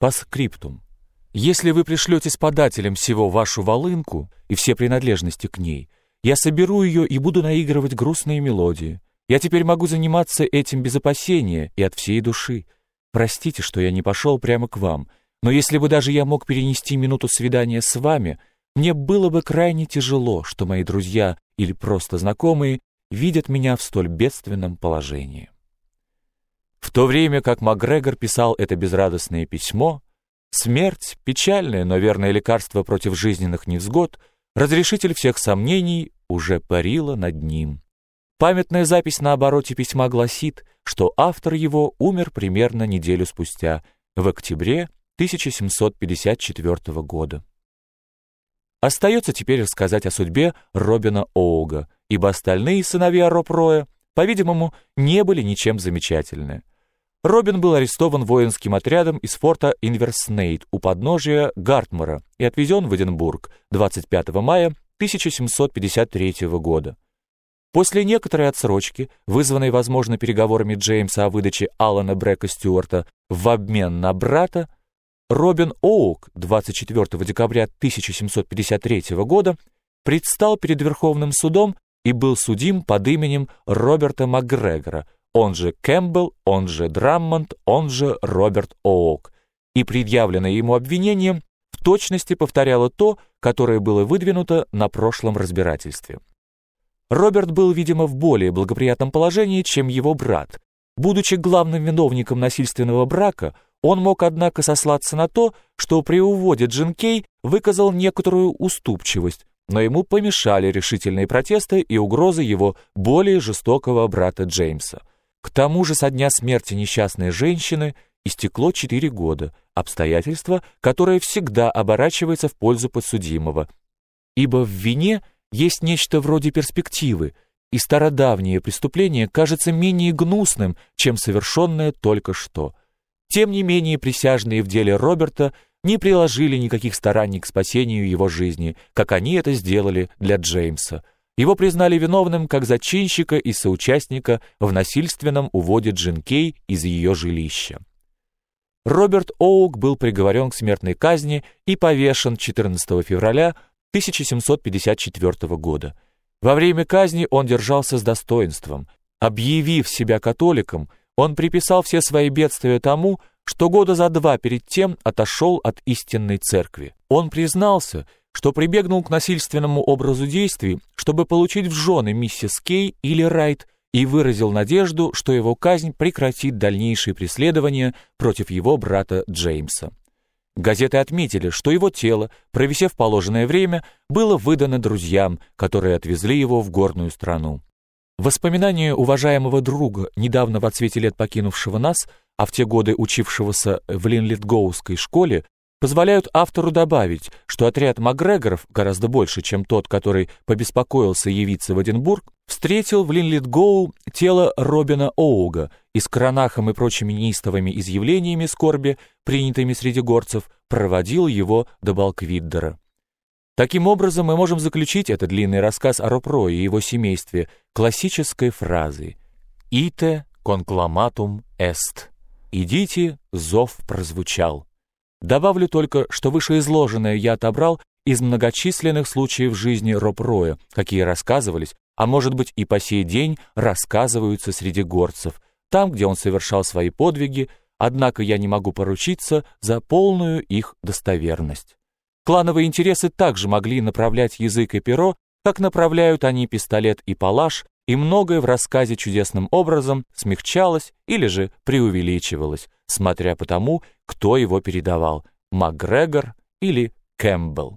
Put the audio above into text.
По скриптум. Если вы пришлете с подателем всего вашу волынку и все принадлежности к ней, я соберу ее и буду наигрывать грустные мелодии. Я теперь могу заниматься этим без опасения и от всей души. Простите, что я не пошел прямо к вам, но если бы даже я мог перенести минуту свидания с вами, мне было бы крайне тяжело, что мои друзья или просто знакомые видят меня в столь бедственном положении. В то время как Макгрегор писал это безрадостное письмо, смерть, печальное, но верное лекарство против жизненных невзгод, разрешитель всех сомнений, уже парила над ним. Памятная запись на обороте письма гласит, что автор его умер примерно неделю спустя, в октябре 1754 года. Остается теперь рассказать о судьбе Робина Оуга, ибо остальные сыновья Роб Роя, по-видимому, не были ничем замечательны. Робин был арестован воинским отрядом из форта Инверснейт у подножия Гартмора и отвезен в Эдинбург 25 мая 1753 года. После некоторой отсрочки, вызванной, возможно, переговорами Джеймса о выдаче Алана Брека Стюарта в обмен на брата, Робин Оук 24 декабря 1753 года предстал перед Верховным судом и был судим под именем Роберта МакГрегора, он же Кэмпбелл, он же Драммонд, он же Роберт Оук, и предъявленное ему обвинение в точности повторяло то, которое было выдвинуто на прошлом разбирательстве. Роберт был, видимо, в более благоприятном положении, чем его брат. Будучи главным виновником насильственного брака, он мог, однако, сослаться на то, что при уводе Джин Кей выказал некоторую уступчивость, но ему помешали решительные протесты и угрозы его более жестокого брата Джеймса. К тому же со дня смерти несчастной женщины истекло четыре года, обстоятельство, которое всегда оборачивается в пользу подсудимого, ибо в вине – есть нечто вроде перспективы, и стародавнее преступление кажется менее гнусным, чем совершенное только что. Тем не менее, присяжные в деле Роберта не приложили никаких стараний к спасению его жизни, как они это сделали для Джеймса. Его признали виновным как зачинщика и соучастника в насильственном уводе Джин Кей из ее жилища. Роберт Оук был приговорен к смертной казни и повешен 14 февраля 1754 года. Во время казни он держался с достоинством. Объявив себя католиком, он приписал все свои бедствия тому, что года за два перед тем отошел от истинной церкви. Он признался, что прибегнул к насильственному образу действий, чтобы получить в жены миссис Кей или Райт, и выразил надежду, что его казнь прекратит дальнейшие преследования против его брата Джеймса. Газеты отметили, что его тело, провисев положенное время, было выдано друзьям, которые отвезли его в горную страну. Воспоминания уважаемого друга, недавно в отсвете лет покинувшего нас, а в те годы учившегося в Линлитгоуской школе, позволяют автору добавить, что отряд Макгрегоров, гораздо больше, чем тот, который побеспокоился явиться в Эдинбург, встретил в Линлитгоу тело Робина Оуга и с кранахом и прочими неистовыми изъявлениями скорби, принятыми среди горцев, проводил его до Балквиддера. Таким образом, мы можем заключить этот длинный рассказ о Ропро и его семействе классической фразой «Ите конкламатум эст» «Идите, зов прозвучал». Добавлю только, что вышеизложенное я отобрал из многочисленных случаев жизни Роб-Роя, какие рассказывались, а может быть и по сей день рассказываются среди горцев, там, где он совершал свои подвиги, однако я не могу поручиться за полную их достоверность. Клановые интересы также могли направлять язык и перо, как направляют они пистолет и палаш, и многое в рассказе чудесным образом смягчалось или же преувеличивалось, смотря по тому, кто его передавал, МакГрегор или Кэмпбелл.